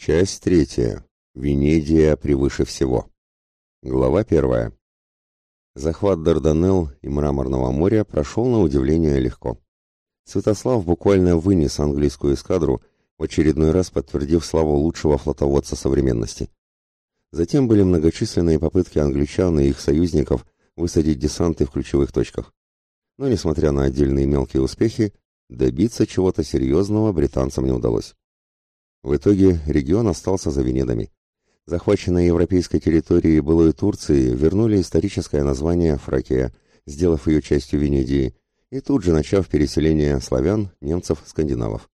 Часть третья. Венедия превыше всего. Глава первая. Захват Дарданелл и Мраморного моря прошел на удивление легко. Святослав буквально вынес английскую эскадру, в очередной раз подтвердив славу лучшего флотоводца современности. Затем были многочисленные попытки англичан и их союзников высадить десанты в ключевых точках. Но, несмотря на отдельные мелкие успехи, добиться чего-то серьезного британцам не удалось. В итоге регион остался за Венедами. Захваченной европейской территории былой Турции вернули историческое название Фракия, сделав ее частью Венедии, и тут же начав переселение славян, немцев, скандинавов.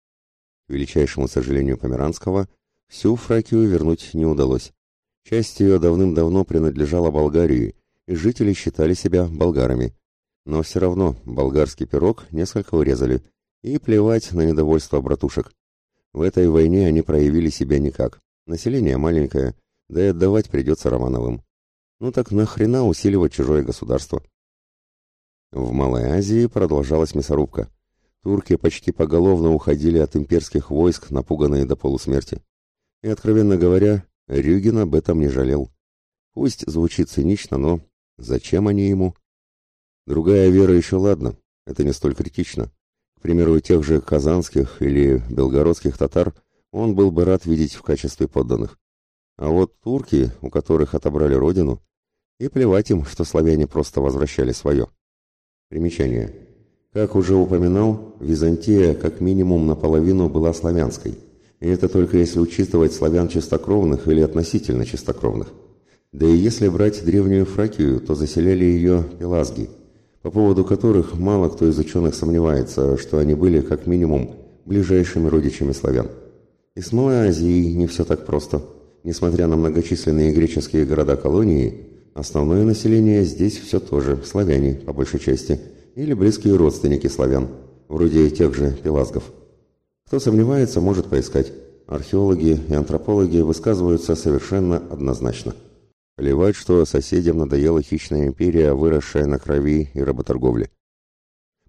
К величайшему сожалению Померанского, всю Фракию вернуть не удалось. Часть ее давным-давно принадлежала Болгарии, и жители считали себя болгарами. Но все равно болгарский пирог несколько урезали, и плевать на недовольство братушек. В этой войне они проявили себя никак. Население маленькое, да и отдавать придется Романовым. Ну так нахрена усиливать чужое государство? В Малой Азии продолжалась мясорубка. Турки почти поголовно уходили от имперских войск, напуганные до полусмерти. И, откровенно говоря, Рюгин об этом не жалел. Пусть звучит цинично, но зачем они ему? Другая вера еще ладно, это не столь критично примеру, тех же казанских или белгородских татар он был бы рад видеть в качестве подданных. А вот турки, у которых отобрали родину, и плевать им, что славяне просто возвращали свое. Примечание. Как уже упоминал, Византия как минимум наполовину была славянской, и это только если учитывать славян чистокровных или относительно чистокровных. Да и если брать древнюю Фракию, то заселяли ее пелазги – по поводу которых мало кто из ученых сомневается, что они были как минимум ближайшими родичами славян. И с Малой Азией не все так просто. Несмотря на многочисленные греческие города-колонии, основное население здесь все тоже славяне, по большей части, или близкие родственники славян, вроде тех же пелазгов. Кто сомневается, может поискать. Археологи и антропологи высказываются совершенно однозначно. Плевать, что соседям надоела хищная империя, выросшая на крови и работорговле.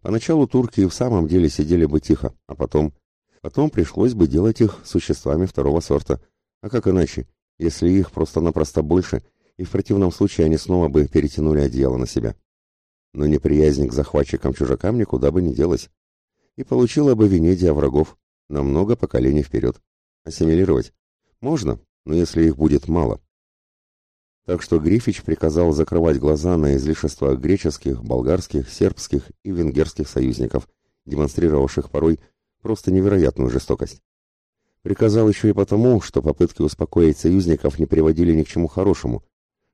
Поначалу турки и в самом деле сидели бы тихо, а потом... Потом пришлось бы делать их существами второго сорта. А как иначе, если их просто-напросто больше, и в противном случае они снова бы перетянули одеяло на себя? Но неприязнь к захватчикам-чужакам никуда бы не делась. И получила бы Венедия врагов на много поколений вперед. Ассимилировать? Можно, но если их будет мало. Так что Грифич приказал закрывать глаза на излишества греческих, болгарских, сербских и венгерских союзников, демонстрировавших порой просто невероятную жестокость. Приказал еще и потому, что попытки успокоить союзников не приводили ни к чему хорошему,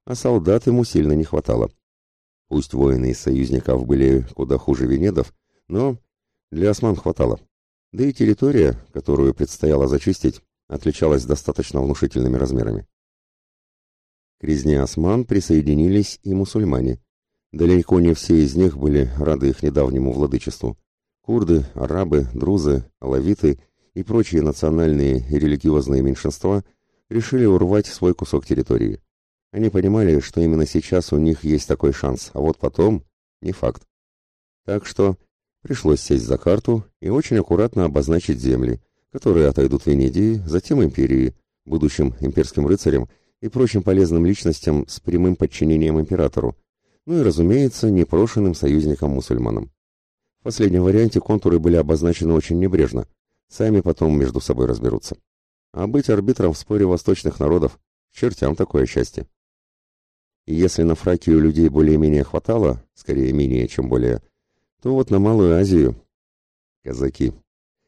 а солдат ему сильно не хватало. Пусть воины из союзников были куда хуже венедов, но для осман хватало. Да и территория, которую предстояло зачистить, отличалась достаточно внушительными размерами. К резне осман присоединились и мусульмане. Далеко не все из них были рады их недавнему владычеству. Курды, арабы, друзы, алавиты и прочие национальные и религиозные меньшинства решили урвать свой кусок территории. Они понимали, что именно сейчас у них есть такой шанс, а вот потом – не факт. Так что пришлось сесть за карту и очень аккуратно обозначить земли, которые отойдут Венедии, затем империи, будущим имперским рыцарям и прочим полезным личностям с прямым подчинением императору, ну и, разумеется, непрошенным союзникам-мусульманам. В последнем варианте контуры были обозначены очень небрежно, сами потом между собой разберутся. А быть арбитром в споре восточных народов – чертям такое счастье. И если на Фракию людей более-менее хватало, скорее менее, чем более, то вот на Малую Азию – казаки,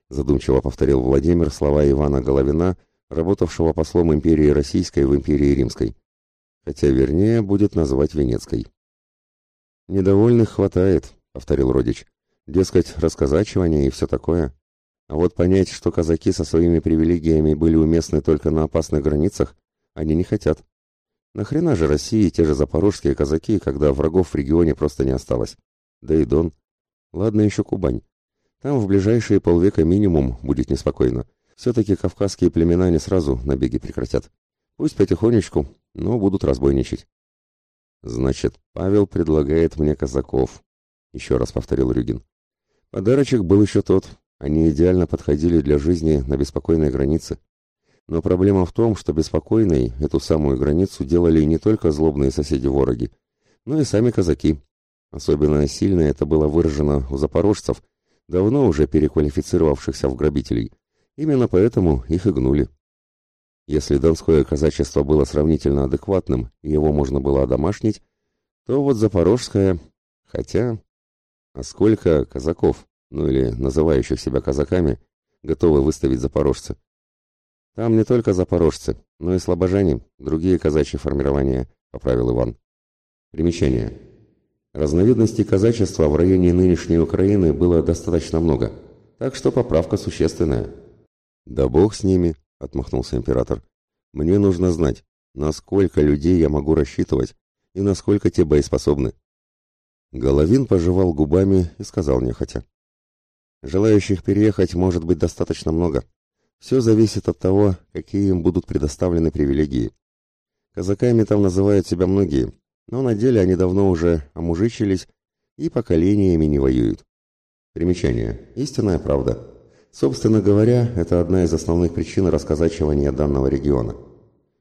задумчиво повторил Владимир слова Ивана Головина – работавшего послом империи Российской в империи Римской, хотя вернее будет называть Венецкой. «Недовольных хватает», — повторил родич. «Дескать, расказачивание и все такое. А вот понять, что казаки со своими привилегиями были уместны только на опасных границах, они не хотят. Нахрена же России те же запорожские казаки, когда врагов в регионе просто не осталось? Да и Дон. Ладно еще Кубань. Там в ближайшие полвека минимум будет неспокойно. Все-таки кавказские племена не сразу набеги прекратят. Пусть потихонечку, но будут разбойничать. Значит, Павел предлагает мне казаков, еще раз повторил Рюгин. Подарочек был еще тот. Они идеально подходили для жизни на беспокойной границе. Но проблема в том, что беспокойной эту самую границу делали не только злобные соседи-вороги, но и сами казаки. Особенно сильно это было выражено у запорожцев, давно уже переквалифицировавшихся в грабителей. Именно поэтому их и гнули. Если донское казачество было сравнительно адекватным, и его можно было одомашнить, то вот запорожское... Хотя... А сколько казаков, ну или называющих себя казаками, готовы выставить запорожцы? Там не только запорожцы, но и слабожане, другие казачьи формирования, поправил Иван. Примечание. Разновидностей казачества в районе нынешней Украины было достаточно много, так что поправка существенная. Да бог с ними, отмахнулся император. Мне нужно знать, насколько людей я могу рассчитывать и насколько те боеспособны. Головин пожевал губами и сказал нехотя. Желающих переехать может быть достаточно много. Все зависит от того, какие им будут предоставлены привилегии. Казаками там называют себя многие, но на деле они давно уже омужичились и поколениями не воюют. Примечание. Истинная правда. Собственно говоря, это одна из основных причин расказачивания данного региона.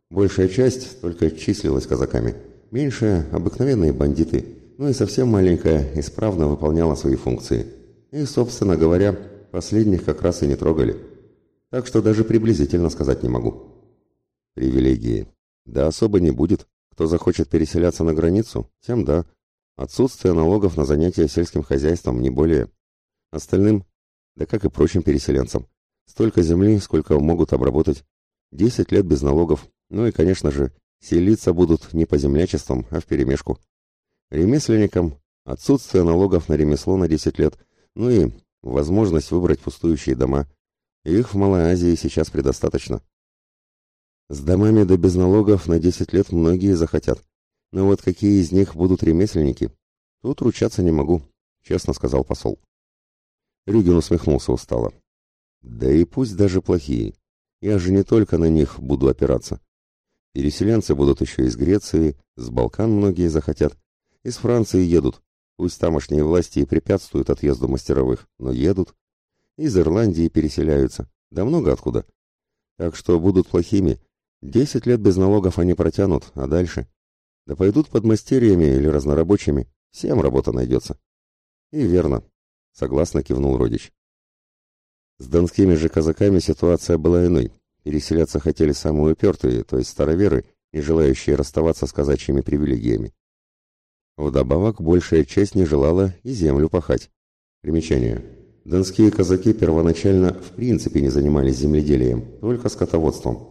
Большая часть только числилась казаками, меньшая – обыкновенные бандиты, ну и совсем маленькая исправно выполняла свои функции. И, собственно говоря, последних как раз и не трогали. Так что даже приблизительно сказать не могу. Привилегии. Да особо не будет. Кто захочет переселяться на границу, тем да. Отсутствие налогов на занятия сельским хозяйством не более. Остальным да как и прочим переселенцам. Столько земли, сколько могут обработать. Десять лет без налогов. Ну и, конечно же, селиться будут не по землячествам, а вперемешку. Ремесленникам отсутствие налогов на ремесло на 10 лет, ну и возможность выбрать пустующие дома. Их в Малой Азии сейчас предостаточно. С домами да без налогов на 10 лет многие захотят. Но вот какие из них будут ремесленники? Тут ручаться не могу, честно сказал посол. Рюгин усмехнулся устало. Да и пусть даже плохие. Я же не только на них буду опираться. Переселенцы будут еще из Греции, с Балкан многие захотят. Из Франции едут. Пусть тамошние власти и препятствуют отъезду мастеровых, но едут. Из Ирландии переселяются. Да много откуда. Так что будут плохими. Десять лет без налогов они протянут, а дальше? Да пойдут под мастерьями или разнорабочими. Всем работа найдется. И верно. — согласно кивнул родич. С донскими же казаками ситуация была иной. Переселяться хотели самые упертые, то есть староверы, не желающие расставаться с казачьими привилегиями. Вдобавок, большая часть не желала и землю пахать. Примечание. Донские казаки первоначально в принципе не занимались земледелием, только скотоводством.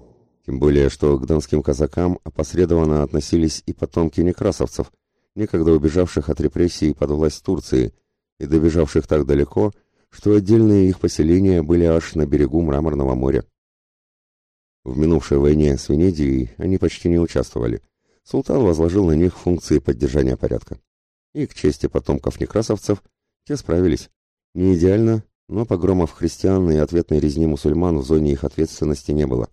Тем более, что к донским казакам опосредованно относились и потомки некрасовцев, некогда убежавших от репрессий под власть Турции – и добежавших так далеко, что отдельные их поселения были аж на берегу Мраморного моря. В минувшей войне с Венедией они почти не участвовали. Султан возложил на них функции поддержания порядка. И к чести потомков некрасовцев те справились. Не идеально, но погромов христиан и ответной резни мусульман в зоне их ответственности не было.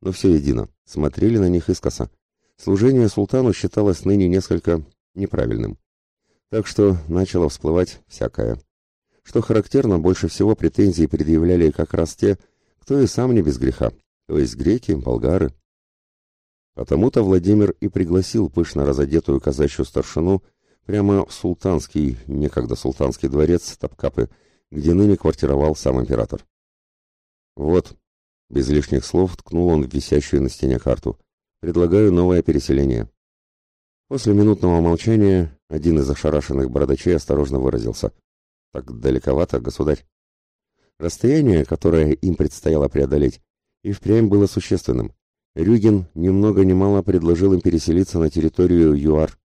Но все едино, смотрели на них искоса. Служение султану считалось ныне несколько неправильным. Так что начало всплывать всякое. Что характерно, больше всего претензии предъявляли как раз те, кто и сам не без греха, то есть греки, болгары. Потому-то Владимир и пригласил пышно разодетую казачью старшину прямо в султанский, некогда султанский дворец Топкапы, где ныне квартировал сам император. Вот, без лишних слов ткнул он в висящую на стене карту. Предлагаю новое переселение. После минутного молчания один из ошарашенных бородачей осторожно выразился. «Так далековато, государь». Расстояние, которое им предстояло преодолеть, и впрямь было существенным. Рюгин ни много ни мало предложил им переселиться на территорию ЮАР.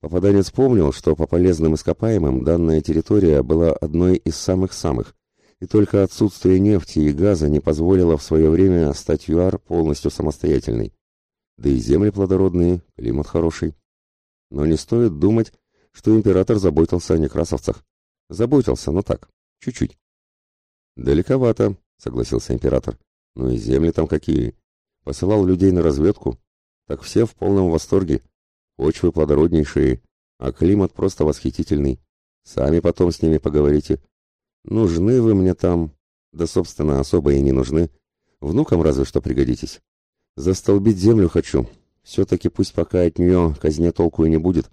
Попаданец помнил, что по полезным ископаемым данная территория была одной из самых-самых, и только отсутствие нефти и газа не позволило в свое время стать ЮАР полностью самостоятельной. Да и земли плодородные, климат хороший. Но не стоит думать, что император заботился о некрасовцах. Заботился, но так, чуть-чуть. «Далековато», — согласился император. «Ну и земли там какие. Посылал людей на разведку. Так все в полном восторге. Почвы плодороднейшие, а климат просто восхитительный. Сами потом с ними поговорите. Нужны вы мне там, да, собственно, особо и не нужны. Внукам разве что пригодитесь. Застолбить землю хочу. Все-таки пусть пока от нее казне толку и не будет.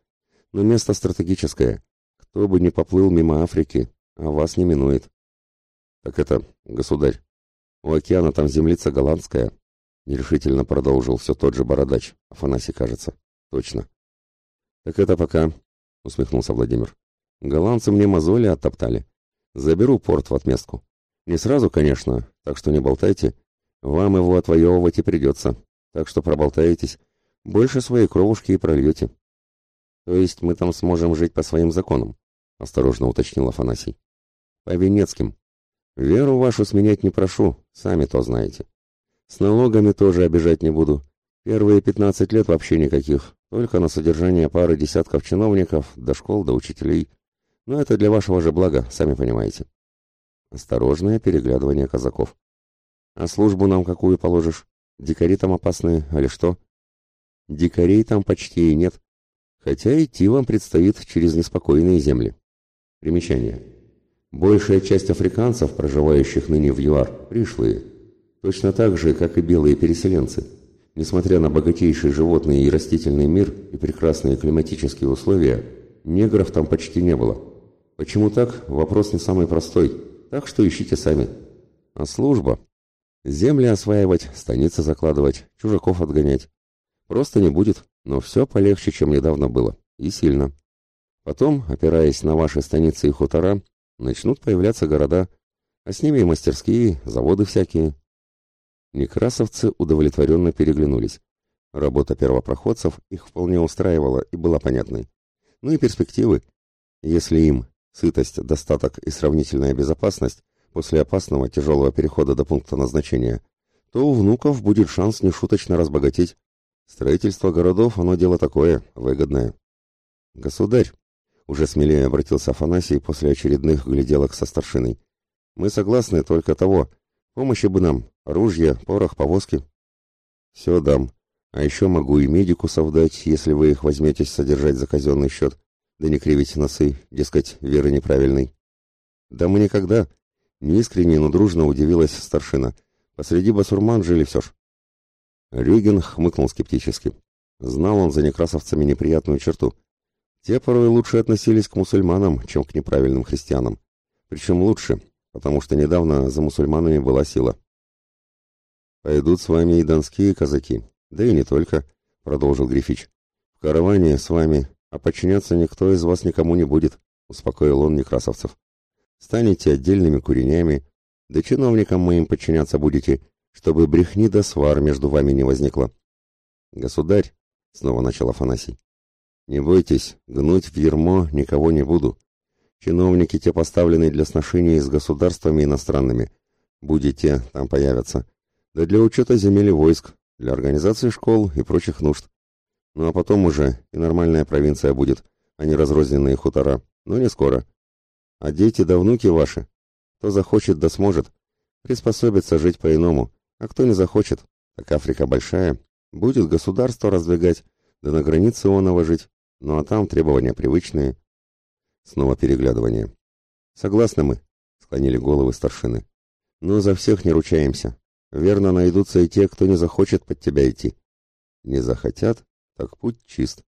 Но место стратегическое. Кто бы ни поплыл мимо Африки, а вас не минует. Так это, государь, у океана там землица голландская. Нерешительно продолжил все тот же бородач, Афанасий, кажется. Точно. Так это пока, усмехнулся Владимир. Голландцы мне мозоли оттоптали. Заберу порт в отместку. Не сразу, конечно, так что не болтайте. Вам его отвоевывать и придется. Так что проболтаетесь. Больше своей кровушки и прольете. То есть мы там сможем жить по своим законам, осторожно уточнил Афанасий. По венецким. Веру вашу сменять не прошу, сами то знаете. С налогами тоже обижать не буду. Первые пятнадцать лет вообще никаких, только на содержание пары десятков чиновников, до школ, до учителей. Но это для вашего же блага, сами понимаете. Осторожное переглядывание казаков. А службу нам какую положишь? Дикари там опасные, али что? Дикарей там почти и нет. Хотя идти вам предстоит через неспокойные земли. Примечание. Большая часть африканцев, проживающих ныне в ЮАР, пришлые. Точно так же, как и белые переселенцы. Несмотря на богатейший животный и растительный мир и прекрасные климатические условия, негров там почти не было. Почему так? Вопрос не самый простой. Так что ищите сами. А служба? Земли осваивать, станицы закладывать, чужаков отгонять. Просто не будет, но все полегче, чем недавно было. И сильно. Потом, опираясь на ваши станицы и хутора, начнут появляться города, а с ними и мастерские, заводы всякие. Некрасовцы удовлетворенно переглянулись. Работа первопроходцев их вполне устраивала и была понятной. Ну и перспективы. Если им сытость, достаток и сравнительная безопасность после опасного тяжелого перехода до пункта назначения, то у внуков будет шанс нешуточно разбогатеть. Строительство городов, оно дело такое, выгодное. Государь, уже смелее обратился Афанасий после очередных гляделок со старшиной. Мы согласны только того. Помощи бы нам, оружие, порох, повозки. Все дам. А еще могу и медику совдать, если вы их возьметесь содержать за казенный счет. Да не кривите носы, дескать, веры неправильной. Да мы никогда. Неискренне, но дружно удивилась старшина. Посреди басурман жили все ж. Рюгин хмыкнул скептически. Знал он за некрасовцами неприятную черту. Те порой лучше относились к мусульманам, чем к неправильным христианам. Причем лучше, потому что недавно за мусульманами была сила. «Пойдут с вами и донские казаки, да и не только», — продолжил Грифич. «В караване с вами, а подчиняться никто из вас никому не будет», — успокоил он некрасовцев. «Станете отдельными куренями, да чиновникам моим подчиняться будете, чтобы брехни да свар между вами не возникло. Государь, — снова начал Афанасий, — не бойтесь, гнуть в ермо никого не буду. Чиновники те поставлены для сношений с государствами иностранными. Будете, там появятся. Да для учета земель и войск, для организации школ и прочих нужд. Ну а потом уже и нормальная провинция будет, а не разрозненные хутора. Но не скоро. А дети да внуки ваши, кто захочет да сможет, приспособиться жить по-иному, а кто не захочет, так Африка большая, будет государство раздвигать, да на границе оного жить, ну а там требования привычные. Снова переглядывание. Согласны мы, склонили головы старшины. Но за всех не ручаемся. Верно найдутся и те, кто не захочет под тебя идти. Не захотят, так путь чист.